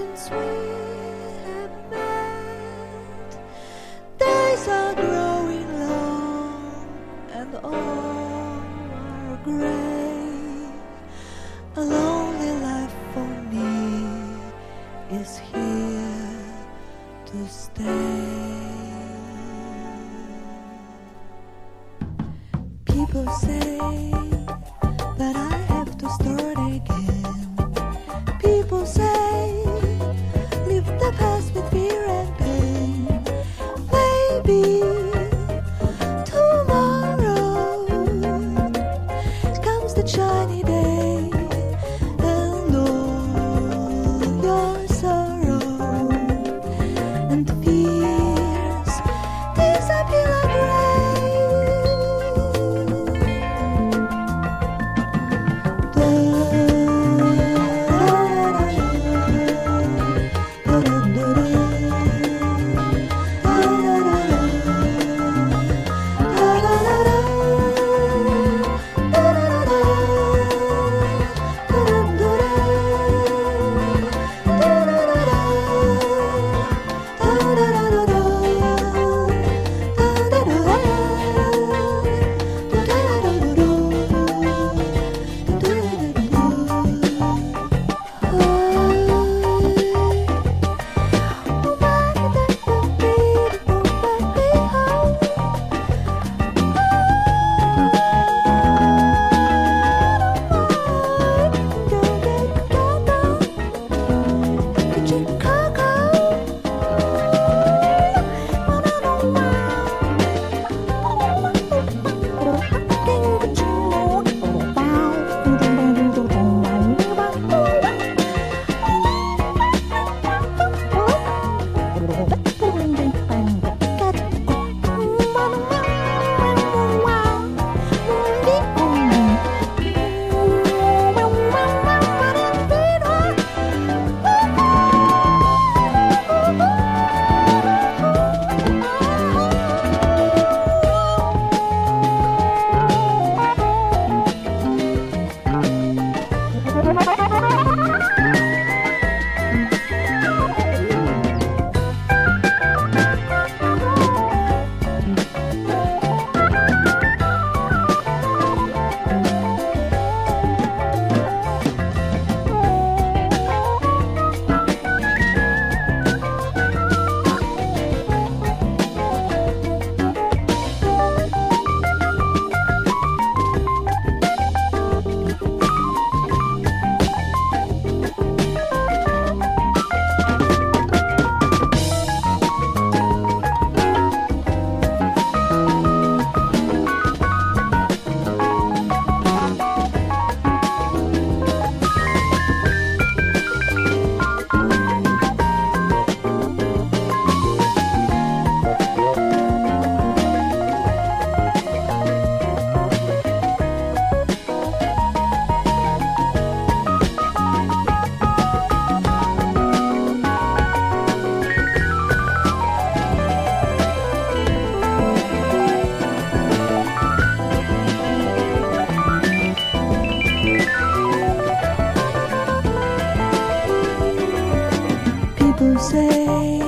since we have met. Days are growing long and all are gray. A lonely life for me is here to stay. People say. to say